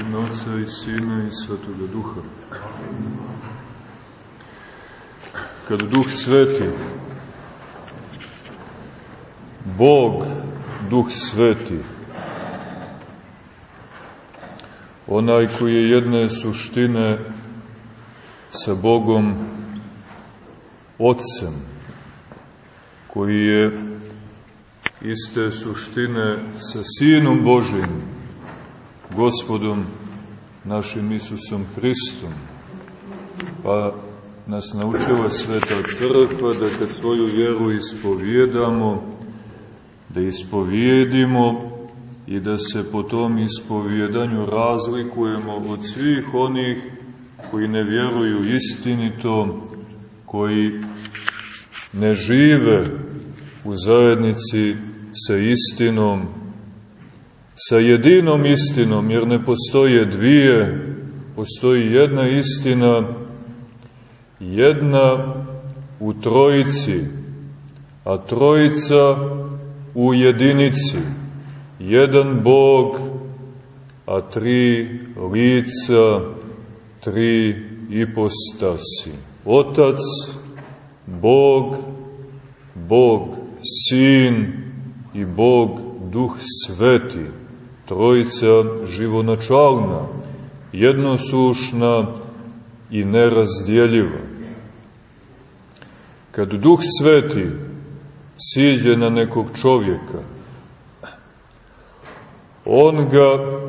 ime Otca i Sina i Svetoga Duha. Kad Duh Sveti, Bog, Duh Sveti, onaj koji je jedne suštine sa Bogom Otcem, koji je iste suštine sa Sinom Božim, Gospodom našim Isusom Hristom. Pa nas naučila Sveta Crkva da kad svoju vjeru ispovjedamo, da ispovjedimo i da se po tom ispovjedanju razlikujemo od svih onih koji ne vjeruju istinito, koji ne žive u zajednici sa istinom, sa jedinom istinom, jer ne postoje dvije, postoji jedna istina, jedna u trojici, a trojica u jedinici, jedan Bog, a tri lica, tri ipostasi. Otac, Bog, Bog, Sin i Bog, Duh Sveti trojica živonačalna, jednosušna i nerazdjeljiva. Kad Duh Sveti siđe na nekog čovjeka, on ga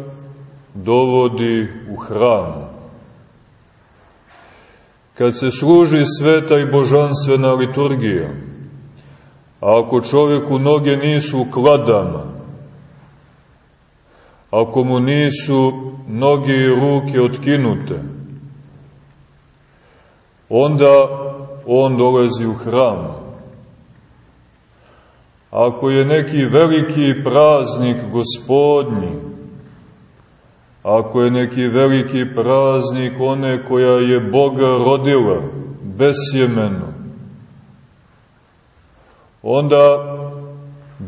dovodi u hram. Kad se služi sveta i božanstvena liturgija, a ako čovjeku noge nisu u kladama, ako mu nisu noge i ruke otkinute, onda on dolazi u hram. Ako je neki veliki praznik gospodnji, ako je neki veliki praznik one koja je Boga rodila, besjemeno, onda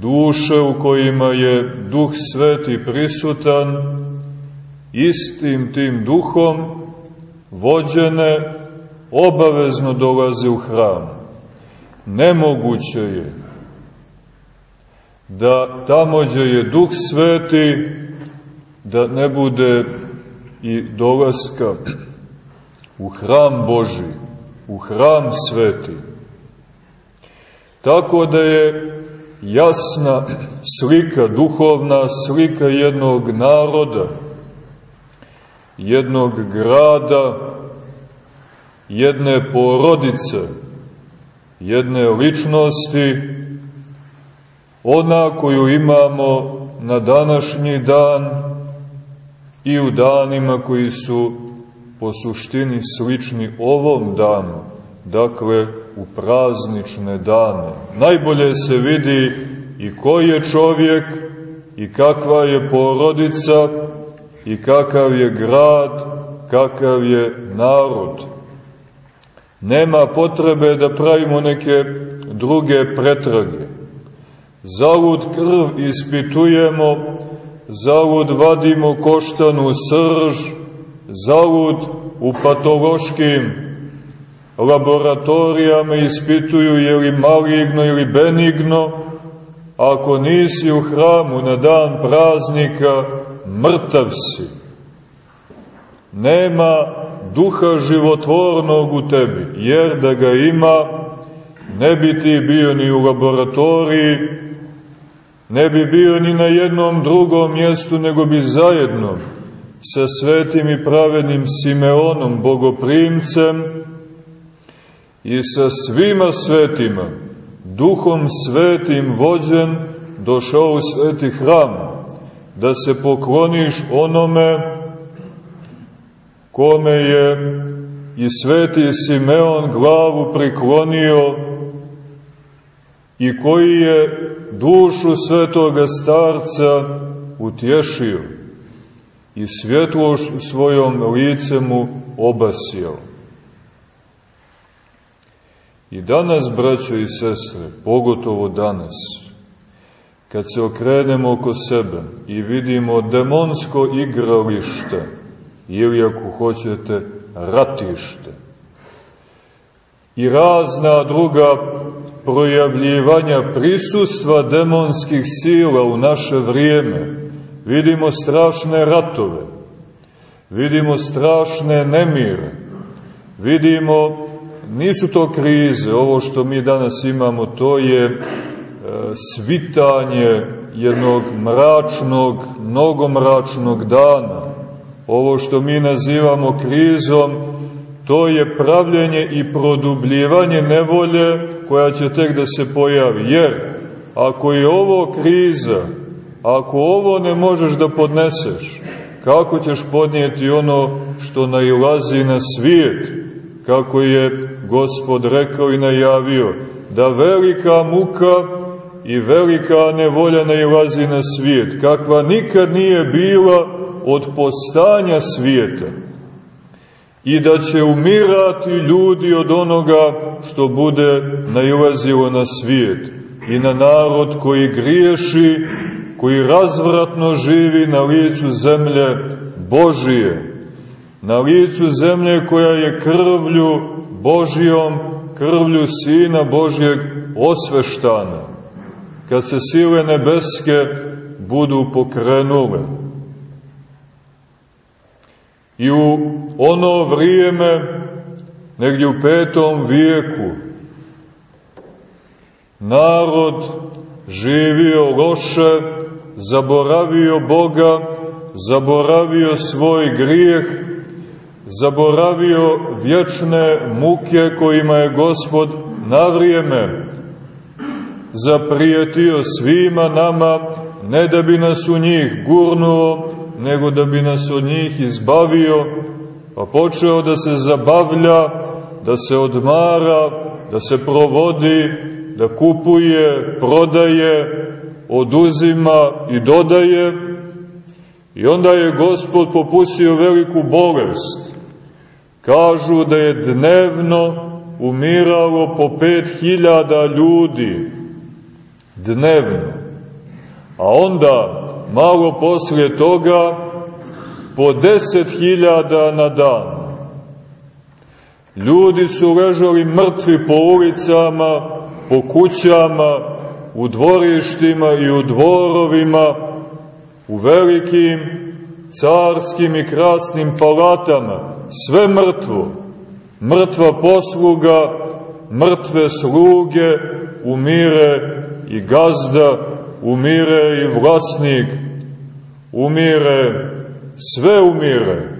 duše u kojima je Duh Sveti prisutan, istim tim duhom vođene obavezno dolaze u hram. Nemoguće je da tamo gdje je Duh Sveti da ne bude i dolaska u hram Boži, u hram Sveti. Tako da je jasna slika, duhovna slika jednog naroda, jednog grada, jedne porodice, jedne ličnosti, ona koju imamo na današnji dan i u danima koji su po suštini slični ovom danu, dakle u praznične dane. Najbolje se vidi i ko je čovjek, i kakva je porodica, i kakav je grad, kakav je narod. Nema potrebe da pravimo neke druge pretrage. Zalud krv ispitujemo, zalud vadimo koštanu srž, zalud u patološkim laboratorijama ispituju je li maligno ili benigno, ako nisi u hramu na dan praznika, mrtav si. Nema duha životvornog u tebi, jer da ga ima, ne bi ti bio ni u laboratoriji, ne bi bio ni na jednom drugom mjestu, nego bi zajedno sa svetim i pravednim Simeonom, bogoprimcem, i sa svima svetima, duhom svetim vođen, došao u sveti hram, da se pokloniš onome kome je i sveti Simeon glavu priklonio i koji je dušu svetoga starca utješio i svjetloš svojom licemu obasio. I danas, braćo i sestre, pogotovo danas, kad se okrenemo oko sebe i vidimo demonsko igralište, ili ako hoćete, ratište, i razna druga projavljivanja prisustva demonskih sila u naše vrijeme, vidimo strašne ratove, vidimo strašne nemire, vidimo, nisu to krize, ovo što mi danas imamo, to je e, svitanje jednog mračnog, mnogomračnog dana. Ovo što mi nazivamo krizom, to je pravljenje i produbljivanje nevolje koja će tek da se pojavi. Jer, ako je ovo kriza, ako ovo ne možeš da podneseš, kako ćeš podnijeti ono što nailazi na svijet, kako je Gospod rekao i najavio, da velika muka i velika nevolja nailazi na svijet, kakva nikad nije bila od postanja svijeta. I da će umirati ljudi od onoga što bude nailazilo na svijet. I na narod koji griješi, koji razvratno živi na licu zemlje Božije, na licu zemlje koja je krvlju Božijom, krvlju Sina Božijeg osveštana, kad se sile nebeske budu pokrenule. I u ono vrijeme, negdje u petom vijeku, narod živio loše, zaboravio Boga, zaboravio svoj grijeh, zaboravio vječne muke kojima je Gospod na vrijeme zaprijetio svima nama, ne da bi nas u njih gurnuo, nego da bi nas od njih izbavio, pa počeo da se zabavlja, da se odmara, da se provodi, da kupuje, prodaje, oduzima i dodaje. I onda je Gospod popustio veliku bolest. Kažu da je dnevno umiralo po pet hiljada ljudi. Dnevno. A onda malo poslije toga po deset hiljada na dan. Ljudi su ležali mrtvi po ulicama, po kućama, u dvorištima i u dvorovima, u velikim carskim i krasnim palatama, sve mrtvo, mrtva posluga, mrtve sluge, umire i gazda, umire i vlasnik, umire, sve umire.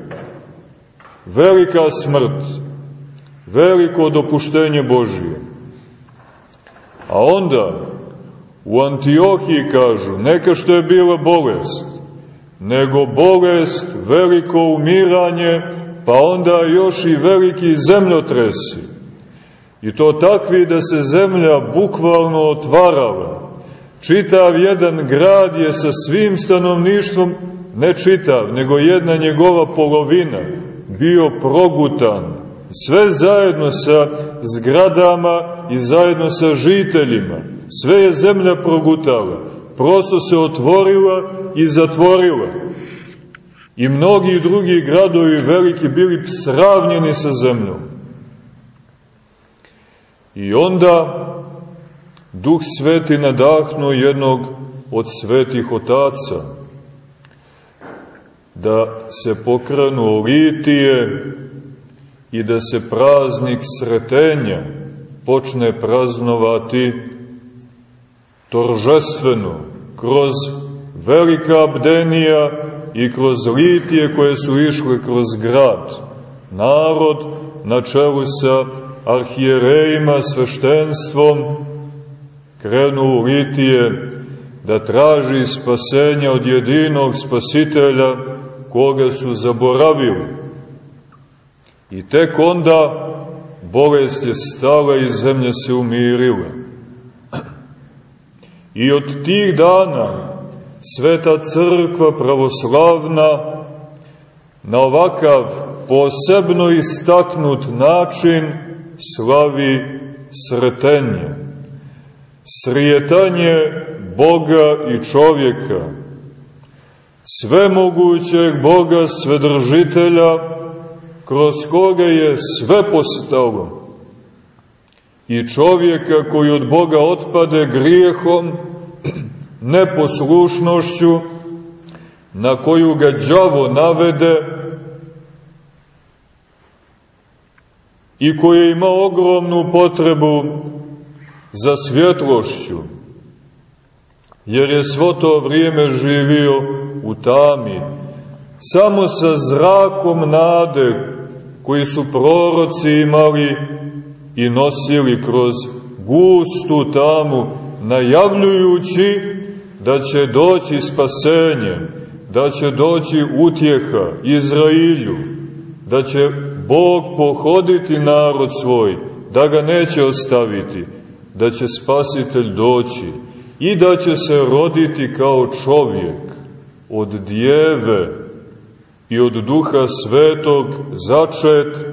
Velika smrt, veliko dopuštenje Božije. A onda, u Antiohiji kažu, neka što je bila bolest, nego bolest, veliko umiranje, pa onda još i veliki zemljotresi. I to takvi da se zemlja bukvalno otvarala, Čitav jedan grad je sa svim stanovništvom, ne čitav, nego jedna njegova polovina, bio progutan. Sve zajedno sa zgradama i zajedno sa žiteljima. Sve je zemlja progutala. Prosto se otvorila i zatvorila. I mnogi drugi gradovi veliki bili sravnjeni sa zemljom. I onda Duh Sveti nadahnuo jednog od svetih otaca da se pokrenu litije i da se praznik sretenja počne praznovati toržestveno, kroz velika abdenija i kroz litije koje su išle kroz grad. Narod na čelu sa arhijerejima, sveštenstvom, u litije da traži spasenja od jedinog spasitelja koga su zaboravili. I tek onda bolest je stala i zemlja se umirila. I od tih dana Sveta crkva pravoslavna na ovakav posebno istaknut način slavi sretenje. Srijetanje Boga i čovjeka, svemogućeg Boga svedržitelja, kroz koga je sve postalo, i čovjeka koji od Boga otpade grijehom, neposlušnošću, na koju ga đavo navede i koji ima ogromnu potrebu za svjetlošću, jer je svo to vrijeme živio u tami, samo sa zrakom nade koji su proroci imali i nosili kroz gustu tamu, najavljujući da će doći spasenje, da će doći utjeha Izrailju, da će Bog pohoditi narod svoj, da ga neće ostaviti, da će spasitelj doći i da će se roditi kao čovjek od djeve i od duha svetog začet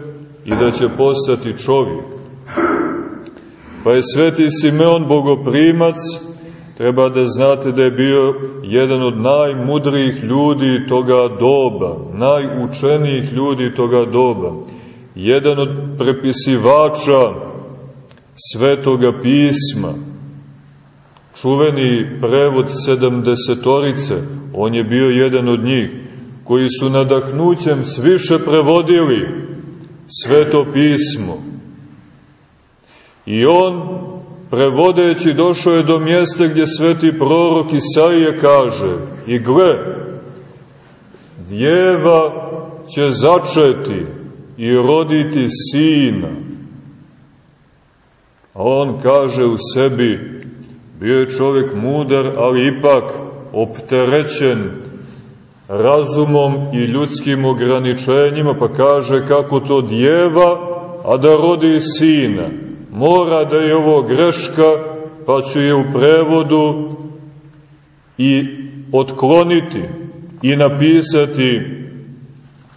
i da će postati čovjek. Pa je sveti Simeon bogoprimac, treba da znate da je bio jedan od najmudrijih ljudi toga doba, najučenijih ljudi toga doba, jedan od prepisivača svetoga pisma, čuveni prevod sedamdesetorice, on je bio jedan od njih, koji su nadahnućem sviše prevodili sveto pismo. I on, prevodeći, došao je do mjesta gdje sveti prorok Isaije kaže, i gle, djeva će začeti i roditi sina, A on kaže u sebi, bio je čovjek mudar, ali ipak opterećen razumom i ljudskim ograničenjima, pa kaže kako to djeva, a da rodi sina. Mora da je ovo greška, pa ću je u prevodu i otkloniti i napisati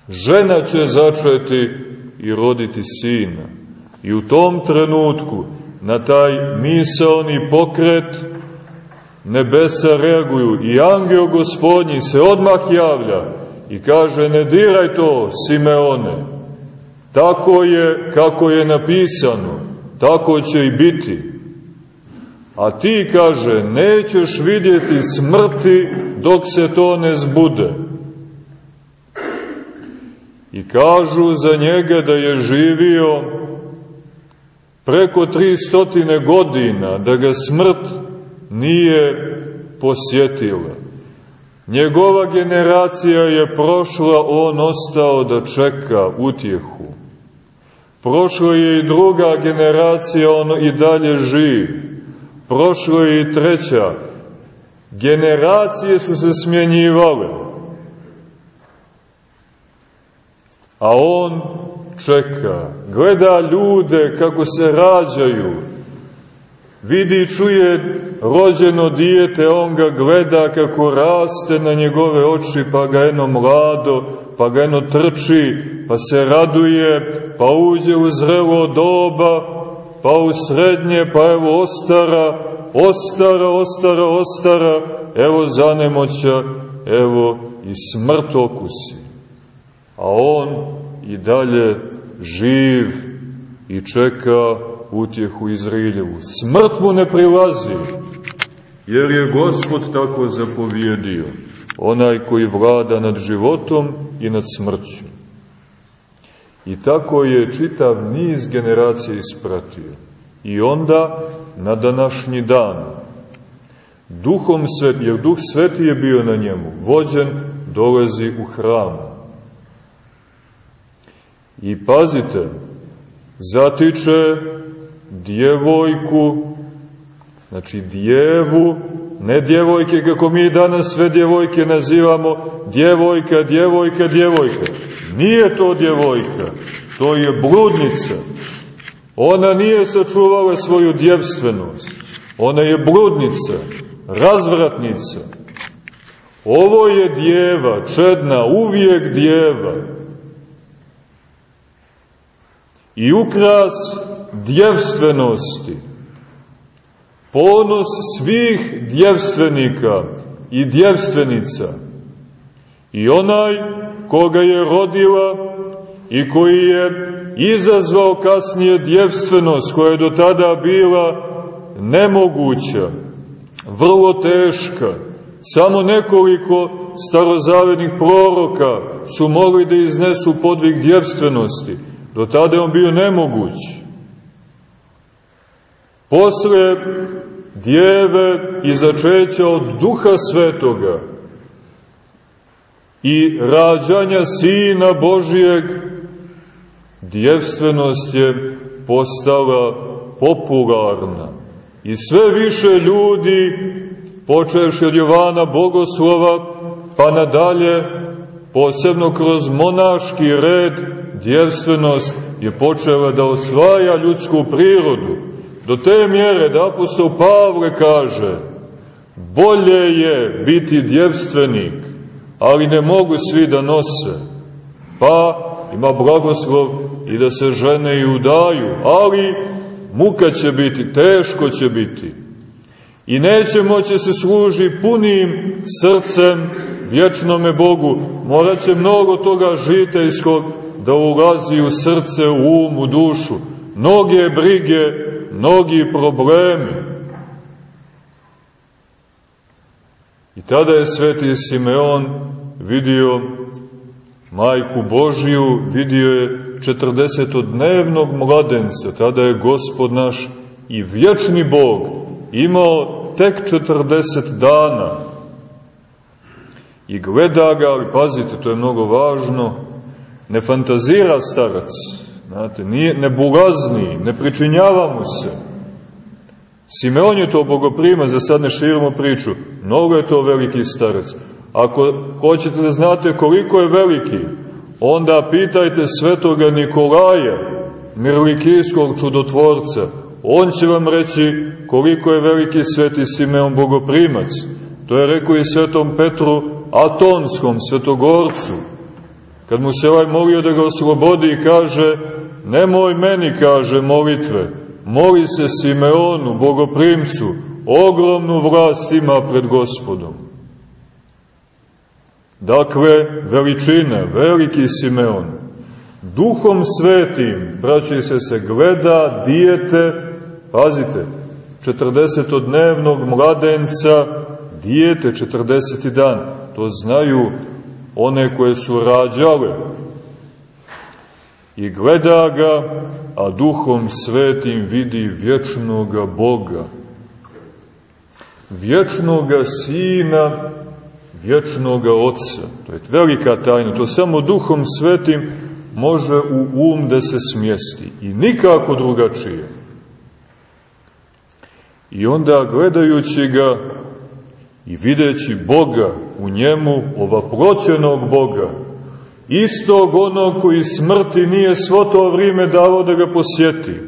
žena će začeti i roditi sina. I u tom trenutku na taj misalni pokret nebesa reaguju i angel gospodnji se odmah javlja i kaže ne diraj to Simeone, tako je kako je napisano, tako će i biti. A ti, kaže, nećeš vidjeti smrti dok se to ne zbude. I kažu za njega da je živio preko 300 godina da ga smrt nije posjetila. Njegova generacija je prošla, on ostao da čeka utjehu. Prošla je i druga generacija, on i dalje živ. Prošla je i treća. Generacije su se smjenjivale. A on čeka, gleda ljude kako se rađaju, vidi i čuje rođeno dijete, on ga gleda kako raste na njegove oči, pa ga eno mlado, pa ga eno trči, pa se raduje, pa uđe u zrelo doba, pa u srednje, pa evo ostara, ostara, ostara, ostara, evo zanemoća, evo i smrt okusi. A on i dalje živ i čeka utjehu Izraeljevu. Smrt mu ne prilazi, jer je Gospod tako zapovjedio, onaj koji vlada nad životom i nad smrću. I tako je čitav niz generacija ispratio. I onda, na današnji dan, Duhom sveti, jer Duh sveti je bio na njemu, vođen, dolazi u hram. I pazite, zatiče djevojku, znači djevu, ne djevojke kako mi danas sve djevojke nazivamo, djevojka, djevojka, djevojka. Nije to djevojka, to je bludnica. Ona nije sačuvala svoju djevstvenost. Ona je bludnica, razvratnica. Ovo je djeva, čedna, uvijek djeva i ukras djevstvenosti, ponos svih djevstvenika i djevstvenica. I onaj koga je rodila i koji je izazvao kasnije djevstvenost koja je do tada bila nemoguća, vrlo teška, samo nekoliko starozavednih proroka su mogli da iznesu podvig djevstvenosti, do tada je on bio nemoguć. Posle djeve i začeća od duha svetoga i rađanja Sina Božijeg, djevstvenost je postala popularna. I sve više ljudi, počevši od Jovana Bogoslova, pa nadalje, posebno kroz monaški red, djevstvenost je počela da osvaja ljudsku prirodu, do te mjere da apostol Pavle kaže, bolje je biti djevstvenik, ali ne mogu svi da nose, pa ima blagoslov i da se žene i udaju, ali muka će biti, teško će biti. I neće moći se služi punim srcem vječnome Bogu, morat će mnogo toga žitejskog da ulazi u srce, u um, u dušu, mnoge brige, mnogi problemi. I tada je sveti Simeon vidio majku Božiju, vidio je 40-dnevnog mladenca, tada je gospod naš i vječni Bog imao tek 40 dana. I gleda ga, ali pazite, to je mnogo važno, ne fantazira starac, znate, nije, ne bulazni, ne pričinjava mu se. Simeon je to bogoprima, za sad ne širimo priču, mnogo je to veliki starac. Ako hoćete da znate koliko je veliki, onda pitajte svetoga Nikolaja, mirlikijskog čudotvorca. On će vam reći koliko je veliki sveti Simeon Bogoprimac. To je rekao i svetom Petru Atonskom, svetogorcu. Kad mu se ovaj molio da ga oslobodi i kaže, nemoj meni, kaže, molitve, moli se Simeonu, Bogoprimcu, ogromnu vlast ima pred gospodom. Dakle, veličina, veliki Simeon, duhom svetim, braći se, se gleda dijete, pazite, 40-dnevnog mladenca, dijete 40. dan, to znaju one koje su rađale. I gleda ga, a duhom svetim vidi vječnoga Boga, vječnoga Sina, vječnoga Otca. To je velika tajna, to samo duhom svetim može u um da se smjesti i nikako drugačije. I onda gledajući ga i videći Boga u njemu, ovaproćenog Boga, istog onog koji smrti nije svo to vrijeme davo da ga posjeti.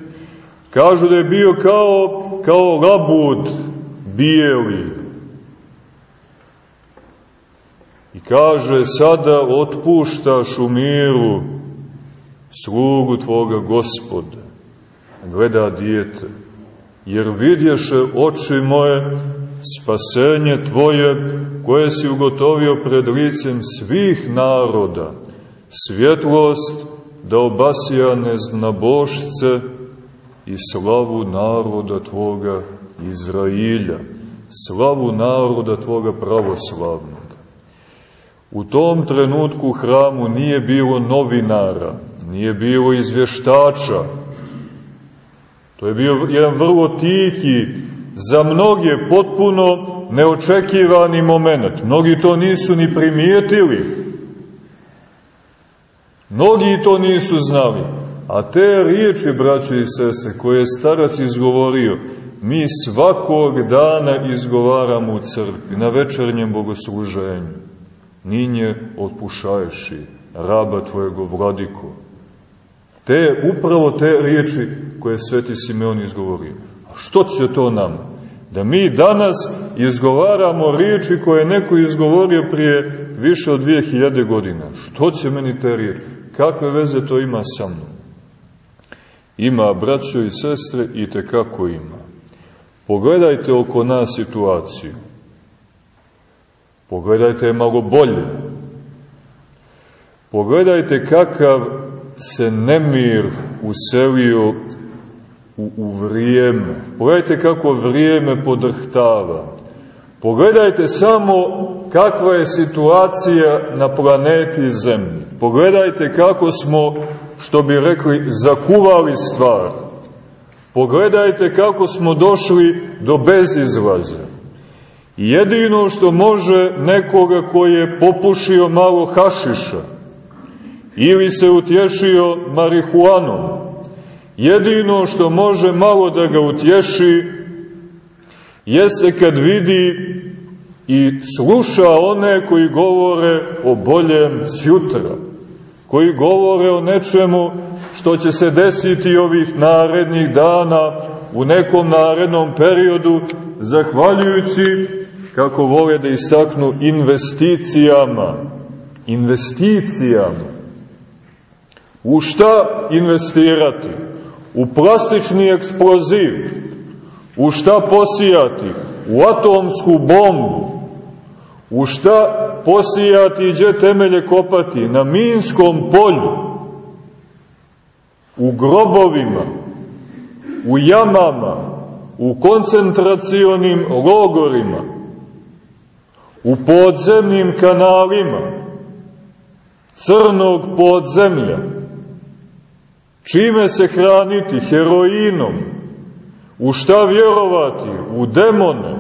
Kažu da je bio kao, kao labud bijeli, I kaže, sada otpuštaš u miru slugu tvoga gospoda. Gleda dijete, jer vidješe oči moje spasenje tvoje koje si ugotovio pred licem svih naroda, svjetlost da obasija neznabošce i slavu naroda tvoga Izrailja, slavu naroda tvoga pravoslavnog. U tom trenutku u hramu nije bilo novinara, nije bilo izvještača. To je bio jedan vrlo tihi, za mnoge potpuno neočekivani moment. Mnogi to nisu ni primijetili. Mnogi to nisu znali. A te riječi, braćo i sese, koje je starac izgovorio, mi svakog dana izgovaramo u crkvi, na večernjem bogosluženju ninje otpušaješi, raba tvojego vladiko. Te, upravo te riječi koje sveti Simeon izgovorio. A što će to nam? Da mi danas izgovaramo riječi koje je neko izgovorio prije više od 2000 godina. Što će meni te riječi? Kakve veze to ima sa mnom? Ima, braćo i sestre, i te kako ima. Pogledajte oko nas situaciju. Pogledajte je malo bolje. Pogledajte kakav se nemir uselio u, u vrijeme. Pogledajte kako vrijeme podrhtava. Pogledajte samo kakva je situacija na planeti Zemlji. Pogledajte kako smo, što bi rekli, zakuvali stvar. Pogledajte kako smo došli do bezizlaza. Jedino što može nekoga koji je popušio malo hašiša ili se utješio marihuanom, jedino što može malo da ga utješi jeste kad vidi i sluša one koji govore o boljem sjutra, koji govore o nečemu što će se desiti ovih narednih dana u nekom narednom periodu, zahvaljujući, kako vole da istaknu, investicijama. Investicijama. U šta investirati? U plastični eksploziv. U šta posijati? U atomsku bombu. U šta posijati i gdje temelje kopati? Na minskom polju. U grobovima. U jamama. U koncentracionim logorima. U podzemnim kanalima. Crnog podzemlja. Čime se hraniti? Heroinom. U šta vjerovati? U demone.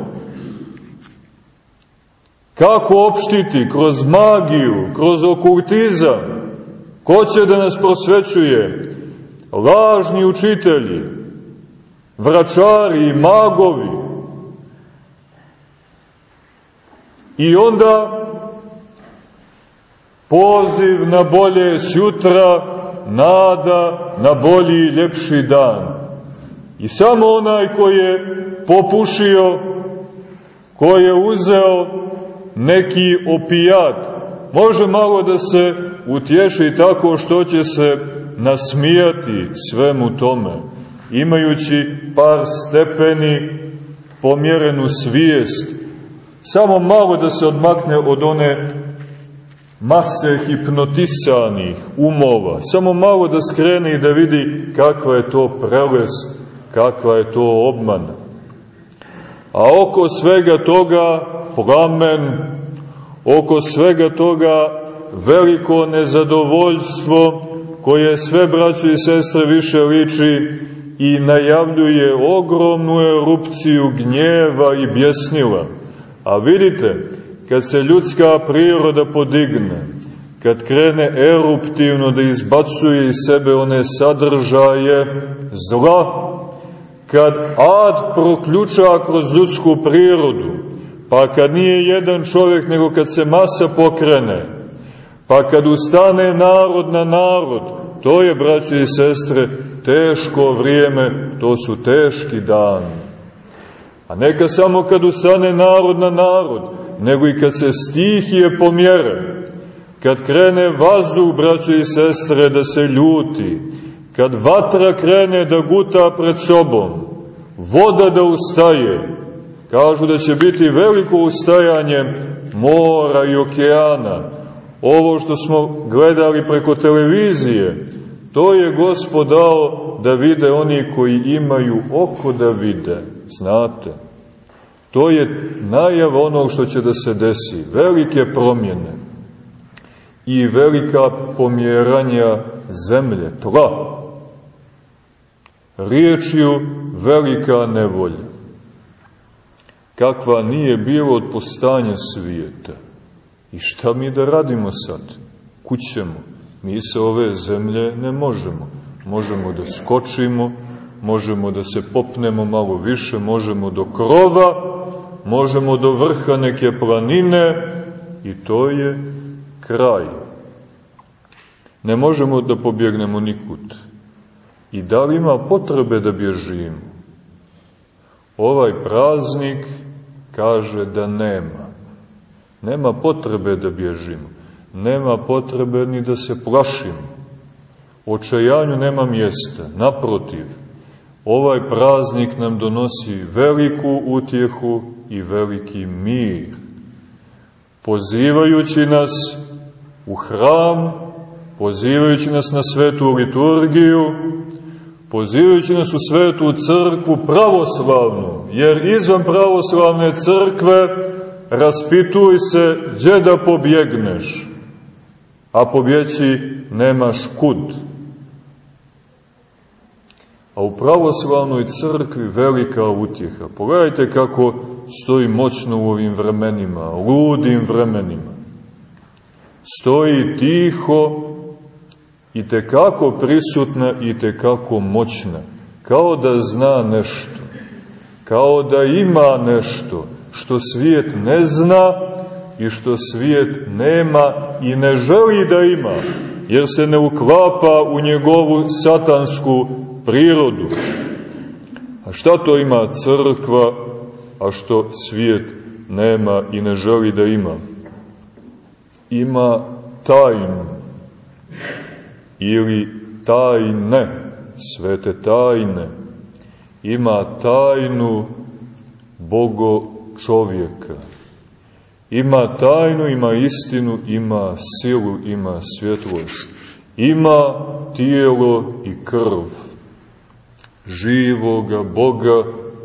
Kako opštiti? Kroz magiju, kroz okultizam. Ko će da nas prosvećuje? Lažni učitelji, vračari i magovi. I onda poziv na bolje sjutra, nada na bolji i ljepši dan. I samo onaj ko je popušio, ko je uzeo neki opijat, može malo da se utješi tako što će se nasmijati svemu tome, imajući par stepeni pomjerenu svijest, samo malo da se odmakne od one mase hipnotisanih umova, samo malo da skrene i da vidi kakva je to preles, kakva je to obmana. A oko svega toga plamen, oko svega toga veliko nezadovoljstvo koje sve braćo i sestre više liči i najavljuje ogromnu erupciju gnjeva i bjesnila. A vidite, kad se ljudska priroda podigne, kad krene eruptivno da izbacuje iz sebe one sadržaje zla, kad ad proključa kroz ljudsku prirodu, pa kad nije jedan čovjek, nego kad se masa pokrene, pa kad ustane narod na narod, to je, braće i sestre, teško vrijeme, to su teški dani. A neka samo kad ustane narod na narod, nego i kad se stihije pomjere, kad krene vazduh, braće i sestre, da se ljuti, kad vatra krene da guta pred sobom, voda da ustaje, kažu da će biti veliko ustajanje mora i okeana. Ovo što smo gledali preko televizije, to je Gospod dao da vide oni koji imaju oko da vide, znate. To je najava onog što će da se desi. Velike promjene i velika pomjeranja zemlje, tla. Riječju velika nevolja. Kakva nije bilo od postanja svijeta. I šta mi da radimo sad? Kućemo. Mi se ove zemlje ne možemo. Možemo da skočimo, možemo da se popnemo malo više, možemo do krova, možemo do vrha neke planine i to je kraj. Ne možemo da pobjegnemo nikud. I da li ima potrebe da bježimo? Ovaj praznik kaže da nema. Nema potrebe da bježimo. Nema potrebe ni da se plašimo. Očajanju nema mjesta. Naprotiv, ovaj praznik nam donosi veliku utjehu i veliki mir, pozivajući nas u hram, pozivajući nas na svetu liturgiju, pozivajući nas u svetu crkvu pravoslavnu, jer izvan pravoslavne crkve raspituj se gdje da pobjegneš, a pobjeći nemaš kud. A u pravoslavnoj crkvi velika utjeha. Pogledajte kako stoji moćno u ovim vremenima, ludim vremenima. Stoji tiho i tekako prisutna i tekako moćna. Kao da zna nešto. Kao da ima nešto što svijet ne zna i što svijet nema i ne želi da ima, jer se ne uklapa u njegovu satansku prirodu. A šta to ima crkva, a što svijet nema i ne želi da ima? Ima tajnu ili tajne, svete tajne. Ima tajnu Bogo čovjeka. Ima tajnu, ima istinu, ima silu, ima svjetlost. Ima tijelo i krv živoga Boga,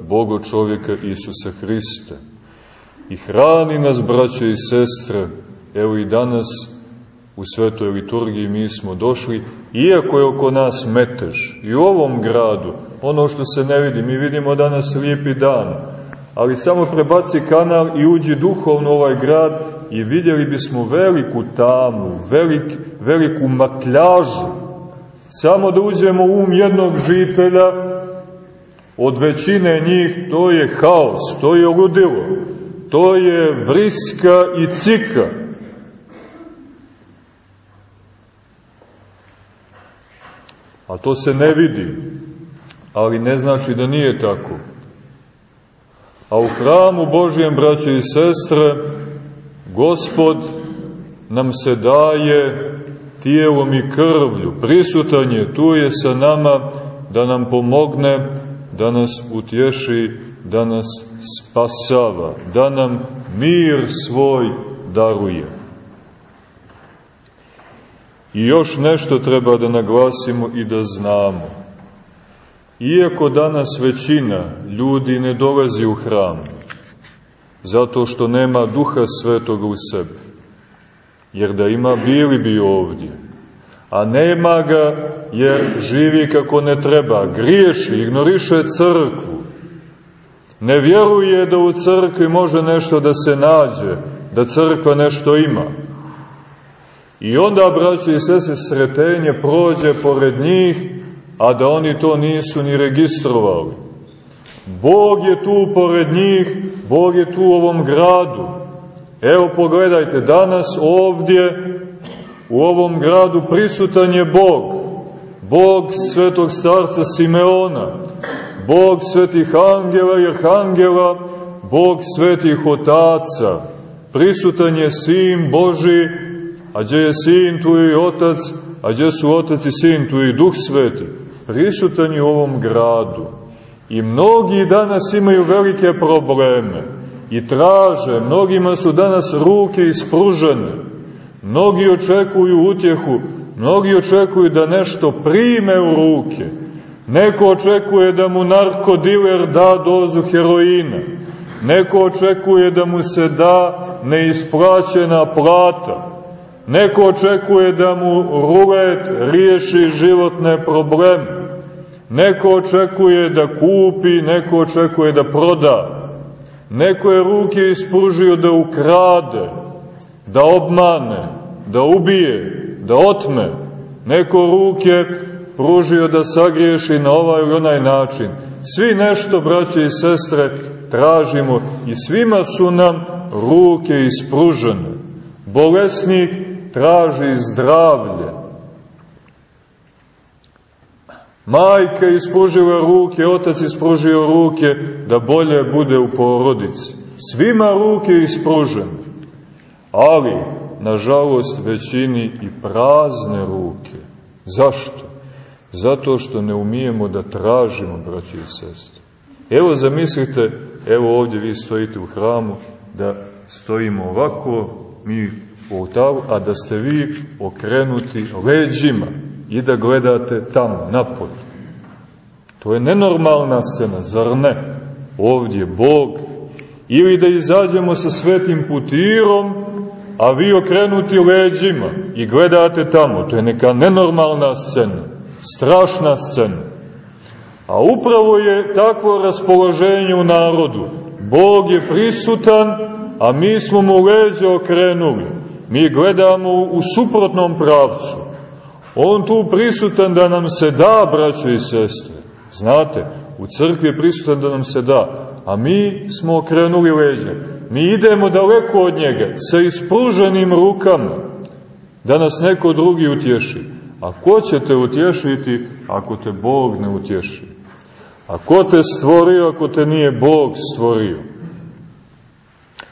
Boga čovjeka Isusa Hrista. I hrani nas, braće i sestre, evo i danas u svetoj liturgiji mi smo došli, iako je oko nas metež, i u ovom gradu, ono što se ne vidi, mi vidimo danas lijepi dan, ali samo prebaci kanal i uđi duhovno u ovaj grad i vidjeli bismo veliku tamu, velik, veliku makljažu. Samo da uđemo u um jednog žitelja, od većine njih to je haos, to je ludilo, to je vriska i cika. A to se ne vidi, ali ne znači da nije tako. A u hramu Božijem, braće i sestre, Gospod nam se daje tijelom i krvlju. Prisutan je, tu je sa nama da nam pomogne da nas utješi, da nas spasava, da nam mir svoj daruje. I još nešto treba da naglasimo i da znamo. Iako danas većina ljudi ne dolazi u hram, zato što nema duha svetoga u sebi, jer da ima bili bi ovdje, a nema ga jer živi kako ne treba, griješi, ignoriše crkvu, ne vjeruje da u crkvi može nešto da se nađe, da crkva nešto ima. I onda, braći i sese, sretenje prođe pored njih, a da oni to nisu ni registrovali. Bog je tu pored njih, Bog je tu u ovom gradu. Evo pogledajte, danas ovdje u ovom gradu prisutan je Bog, Bog svetog starca Simeona, Bog svetih angela i arhangela, Bog svetih otaca, prisutan je Sin Boži, a gdje je Sin, tu je i Otac, a gdje su Otac i Sin, tu je i Duh Sveti, prisutan je u ovom gradu. I mnogi danas imaju velike probleme i traže, mnogima su danas ruke ispružene, Mnogi očekuju utjehu, mnogi očekuju da nešto prime u ruke. Neko očekuje da mu narkodiler da dozu heroina. Neko očekuje da mu se da neisplaćena plata. Neko očekuje da mu rulet riješi životne probleme. Neko očekuje da kupi, neko očekuje da proda. Neko je ruke ispružio da ukrade da obmane, da ubije, da otme. Neko ruke pružio da sagriješi na ovaj ili onaj način. Svi nešto, braće i sestre, tražimo i svima su nam ruke ispružene. Bolesnik traži zdravlje. Majka ispružila ruke, otac ispružio ruke da bolje bude u porodici. Svima ruke ispružene ali, nažalost, većini i prazne ruke. Zašto? Zato što ne umijemo da tražimo, braći i sestri. Evo zamislite, evo ovdje vi stojite u hramu, da stojimo ovako, mi u oltaru, a da ste vi okrenuti leđima i da gledate tamo, napolje. To je nenormalna scena, zar ne? Ovdje Bog. Ili da izađemo sa svetim putirom, a vi okrenuti leđima i gledate tamo. To je neka nenormalna scena, strašna scena. A upravo je takvo raspoloženje u narodu. Bog je prisutan, a mi smo mu leđe okrenuli. Mi gledamo u suprotnom pravcu. On tu prisutan da nam se da, braćo i sestre. Znate, u crkvi je prisutan da nam se da, a mi smo okrenuli leđe. Mi idemo daleko od njega, sa ispruženim rukama, da nas neko drugi utješi. A ko će te utješiti ako te Bog ne utješi? A ko te stvorio ako te nije Bog stvorio?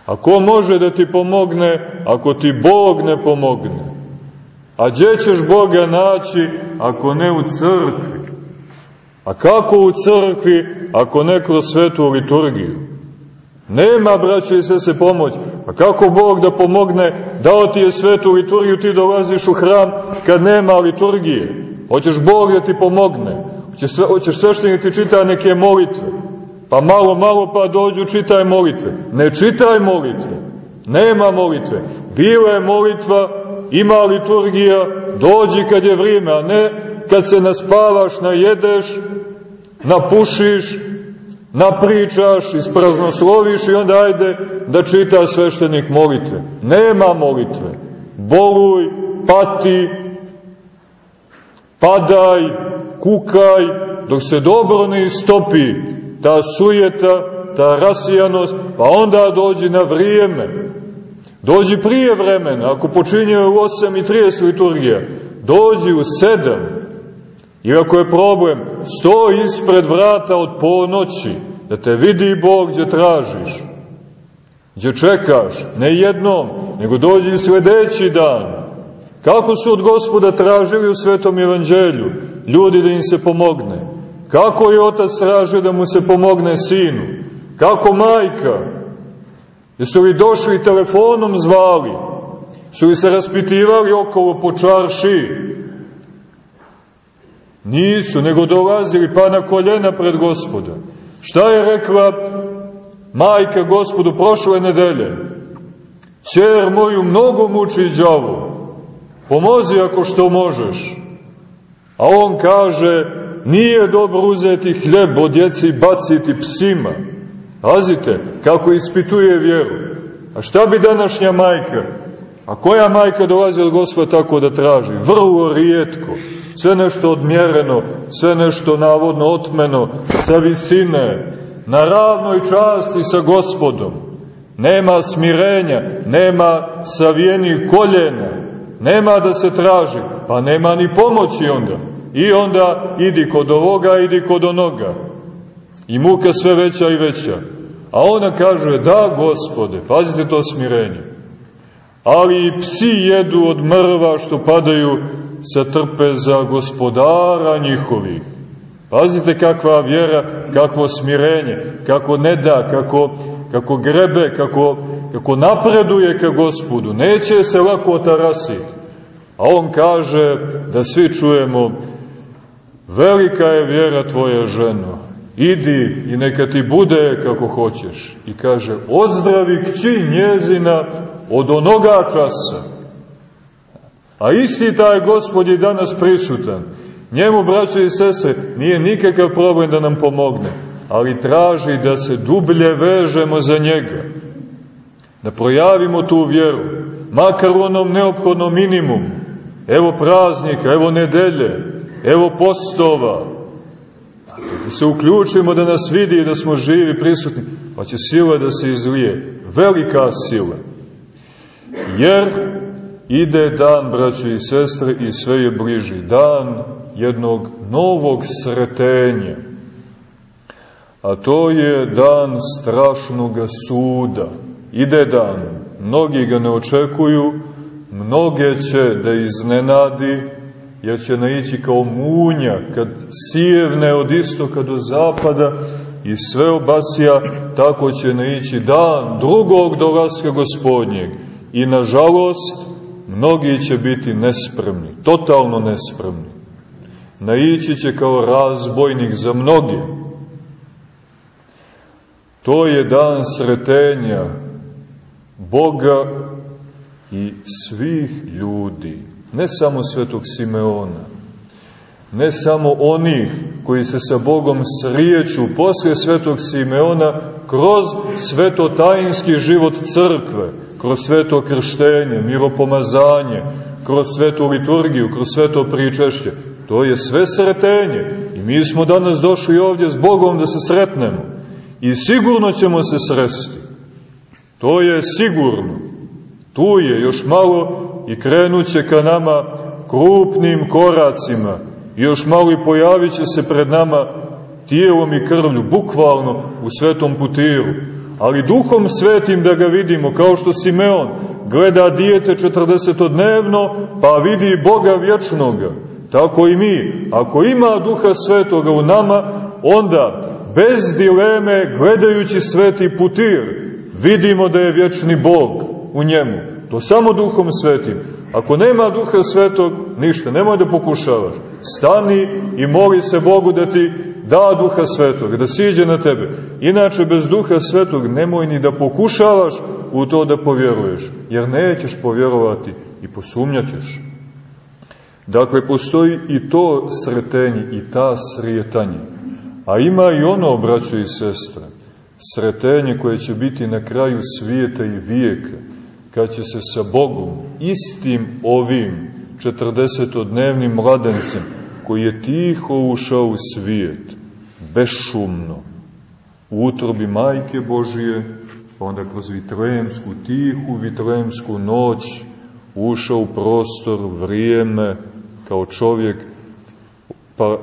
A ko može da ti pomogne ako ti Bog ne pomogne? A gdje ćeš Boga naći ako ne u crkvi? A kako u crkvi ako ne kroz svetu liturgiju? Nema, braće i se pomoć. A kako Bog da pomogne, dao ti je svetu liturgiju, ti dolaziš u hram kad nema liturgije. Hoćeš Bog da ti pomogne. Hoćeš, hoćeš sveštenik ti čita neke molitve. Pa malo, malo pa dođu, čitaj molitve. Ne čitaj molitve. Nema molitve. Bila je molitva, ima liturgija, dođi kad je vrijeme, a ne kad se naspavaš, najedeš, napušiš, napričaš, ispraznosloviš i onda ajde da čita sveštenik molitve. Nema molitve. Boluj, pati, padaj, kukaj, dok se dobro ne istopi ta sujeta, ta rasijanost, pa onda dođi na vrijeme. Dođi prije vremena, ako počinje u 8.30 liturgija, dođi u 7. I ako je problem, sto ispred vrata od ponoći, da te vidi Bog gdje tražiš, gdje čekaš, ne jednom, nego dođi sledeći dan. Kako su od gospoda tražili u Svetom Evanđelju ljudi da im se pomogne? Kako je otac tražio da mu se pomogne sinu? Kako majka? Jesu li došli telefonom zvali? Su li se raspitivali okolo po čarši? Nisu, nego dolazili pa na koljena pred gospoda. Šta je rekla majka gospodu prošle nedelje? Čer moju mnogo muči džavo. Pomozi ako što možeš. A on kaže, nije dobro uzeti hljeb od djeci i baciti psima. Pazite, kako ispituje vjeru. A šta bi današnja majka? A koja majka dolazi od gospoda tako da traži? Vrlo rijetko. Sve nešto odmjereno, sve nešto navodno otmeno, sa visine, na ravnoj časti sa gospodom. Nema smirenja, nema savijenih koljena, nema da se traži, pa nema ni pomoći onda. I onda idi kod ovoga, idi kod onoga. I muka sve veća i veća. A ona kaže, da gospode, pazite to smirenje. Ali i psi jedu od mrva što padaju sa trpeza gospodara njihovih. Pazite kakva vjera, kakvo smirenje, kako ne da, kako, kako grebe, kako, kako napreduje ka gospodu. Neće se lako otarasiti. A on kaže da svi čujemo, velika je vjera tvoja ženo, idi i neka ti bude kako hoćeš. I kaže, ozdravi kći njezina od onoga časa. A isti taj gospod je danas prisutan. Njemu, braćo i sese, nije nikakav problem da nam pomogne, ali traži da se dublje vežemo za njega, da projavimo tu vjeru, makar u onom neophodnom minimumu. Evo praznika, evo nedelje, evo postova, da se uključimo da nas vidi da smo živi, prisutni, pa će sila da se izlije, velika sila. Jer ide dan, braćo i sestre, i sve je bliži. Dan jednog novog sretenja. A to je dan strašnog suda. Ide dan. Mnogi ga ne očekuju, mnoge će da iznenadi, jer će naići kao munja kad sijevne od istoka do zapada i sve obasija, tako će naići dan drugog dolaska gospodnjeg. I nažalost, mnogi će biti nespremni, totalno nespremni. Naići će kao razbojnik za mnogi. To je dan sretenja Boga i svih ljudi, ne samo svetog Simeona, ne samo onih koji se sa Bogom srijeću posle svetog Simeona kroz svetotajinski život crkve, kroz sveto krštenje, miropomazanje, kroz svetu liturgiju, kroz sveto pričešće. To je sve sretenje. I mi smo danas došli ovdje s Bogom da se sretnemo. I sigurno ćemo se sresti. To je sigurno. Tu je još malo i krenuće ka nama krupnim koracima. Još malo i pojavit će se pred nama tijelom i krvlju, bukvalno u svetom putiru. Ali duhom svetim da ga vidimo, kao što Simeon gleda dijete 40-dnevno, pa vidi Boga vječnoga. Tako i mi, ako ima duha svetoga u nama, onda bez dileme, gledajući sveti putir, vidimo da je vječni Bog u njemu. To samo duhom svetim. Ako nema duha svetog, ništa, nemoj da pokušavaš. Stani i moli se Bogu da ti da duha svetog, da siđe na tebe. Inače, bez duha svetog nemoj ni da pokušavaš u to da povjeruješ, jer nećeš povjerovati i posumnjaćeš. Dakle, postoji i to sretenje i ta srijetanje. A ima i ono, braćo i sestre, sretenje koje će biti na kraju svijeta i vijeka, kad će se sa Bogom, istim ovim 40-dnevnim mladencem, koji je tiho ušao u svijet, bešumno, u utrobi Majke Božije, pa onda kroz vitremsku, tihu vitremsku noć, ušao u prostor, vrijeme, kao čovjek, pa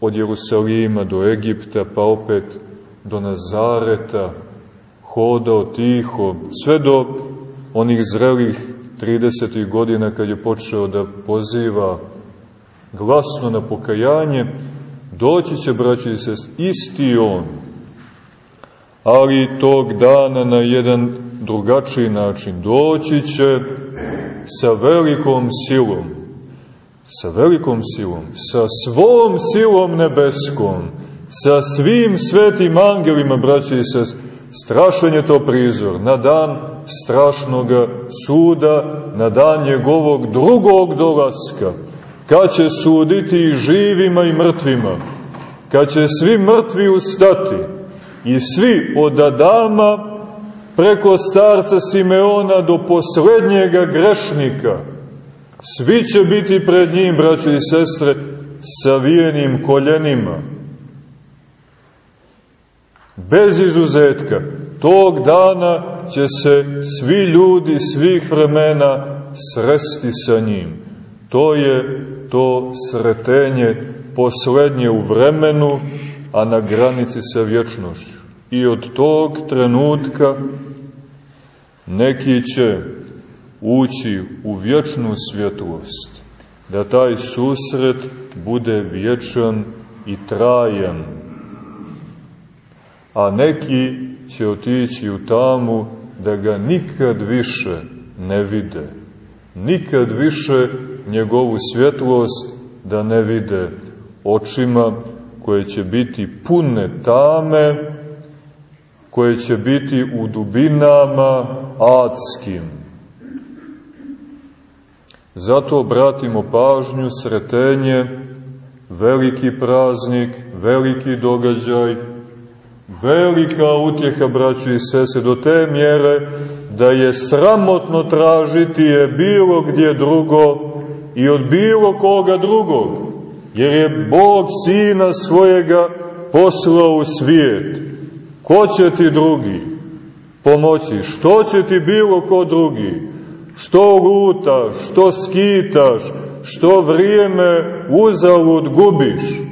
od Jerusalima do Egipta, pa opet do Nazareta, hodao tiho, sve do onih zrelih 30. godina kad je počeo da poziva glasno na pokajanje, doći će, braći se, isti on, ali tog dana na jedan drugačiji način doći će sa velikom silom, sa velikom silom, sa svom silom nebeskom, sa svim svetim angelima, braći i se, strašan je to prizor, na dan strašnog suda, na dan njegovog drugog dolaska, kad će suditi i živima i mrtvima, kad će svi mrtvi ustati. I svi od Adama preko starca Simeona do poslednjega grešnika, svi će biti pred njim, braćo i sestre, sa vijenim koljenima. Bez izuzetka, tog dana će se svi ljudi svih vremena sresti sa njim. To je to sretenje poslednje u vremenu, a na granici sa vječnošću. I od tog trenutka neki će ući u vječnu svjetlost, da taj susret bude vječan i trajan. A neki će otići u tamu da ga nikad više ne vide. Nikad više njegovu svjetlost da ne vide očima koje će biti pune tame, koje će biti u dubinama adskim. Zato obratimo pažnju, sretenje, veliki praznik, veliki događaj, velika utjeha, braći i sese, do te mjere da je sramotno tražiti je bilo gdje drugo i od bilo koga drugog, jer je Bog Sina svojega poslao u svijet. Ko će ti drugi pomoći? Što će ti bilo ko drugi? Što lutaš, što skitaš, što vrijeme uzalud gubiš?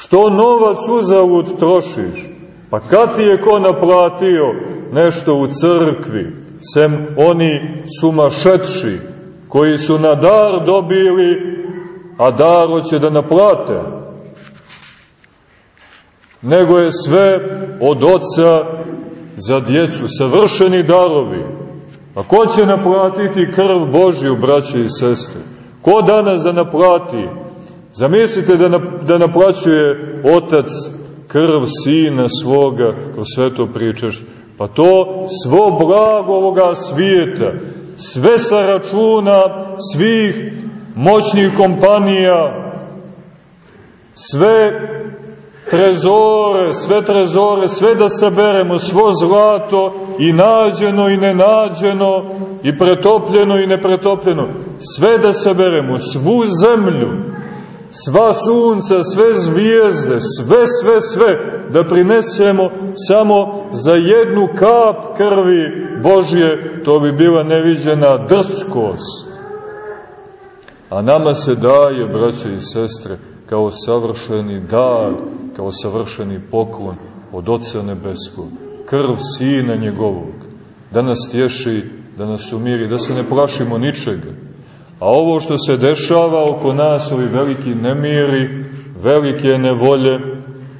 Što novac uzalud trošiš? Pa kad ti je ko naplatio nešto u crkvi, sem oni sumašetši, koji su na dar dobili, a dar hoće da naplate, nego je sve od oca za djecu, savršeni darovi. A ko će naplatiti krv Božju, braće i sestre? Ko danas da naplati? Zamislite da, na, da naplaćuje otac krv sina svoga kroz sveto pričaš. Pa to svo blago ovoga svijeta, sve sa računa svih moćnih kompanija, sve trezore, sve trezore, sve da saberemo, svo zlato i nađeno i nenađeno i pretopljeno i nepretopljeno, sve da saberemo, svu zemlju, sva sunca, sve zvijezde, sve, sve, sve, da prinesemo samo za jednu kap krvi Božje, to bi bila neviđena drskost. A nama se daje, braće i sestre, kao savršeni dar, kao savršeni poklon od Oca Nebeskog, krv Sina njegovog, da nas tješi, da nas umiri, da se ne plašimo ničega. A ovo što se dešava oko nas, ovi veliki nemiri, velike nevolje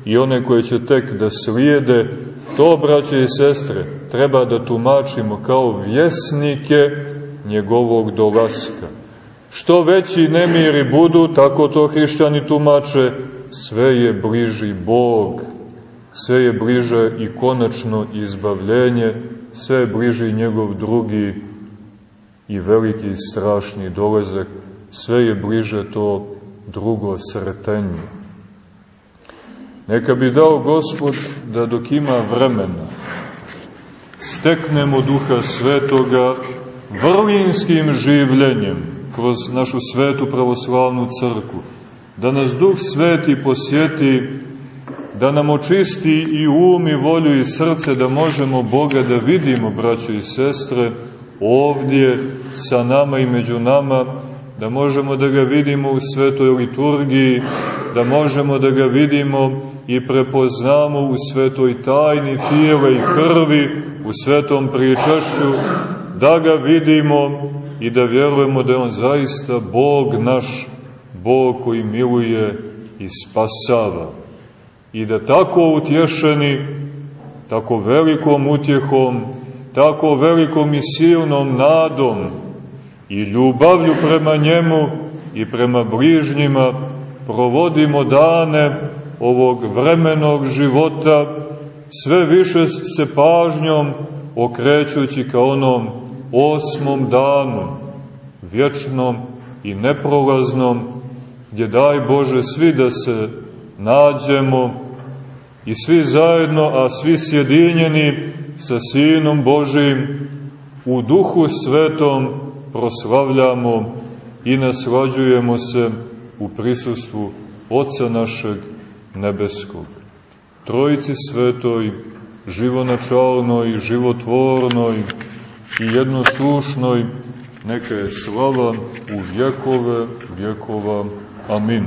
i one koje će tek da slijede, to, braće i sestre, treba da tumačimo kao vjesnike njegovog dolaska. Što veći nemiri budu, tako to hrišćani tumače, sve je bliži Bog, sve je bliže i konačno izbavljenje, sve je bliži njegov drugi i veliki strašni dolazak, sve je bliže to drugo sretenje. Neka bi dao Gospod da dok ima vremena steknemo duha svetoga vrlinskim življenjem kroz našu svetu pravoslavnu crku, da nas Duh Sveti posjeti, da nam očisti i um i volju i srce, da možemo Boga da vidimo, braćo i sestre, ovdje sa nama i među nama, da možemo da ga vidimo u svetoj liturgiji, da možemo da ga vidimo i prepoznamo u svetoj tajni tijela i krvi, u svetom pričašću, da ga vidimo i da vjerujemo da je on zaista Bog naš, Bog koji miluje i spasava. I da tako utješeni, tako velikom utjehom, tako velikom i silnom nadom i ljubavlju prema njemu i prema bližnjima provodimo dane ovog vremenog života, sve više se pažnjom okrećući ka onom osmom danu, vječnom i neprolaznom, gdje daj Bože svi da se nađemo i svi zajedno, a svi sjedinjeni sa Sinom Božim u duhu svetom proslavljamo i naslađujemo se u prisustvu Oca našeg nebeskog. Trojici svetoj, živonačalnoj, životvornoj i jednoslušnoj, neka je slava u vjekove vjekova. Amin.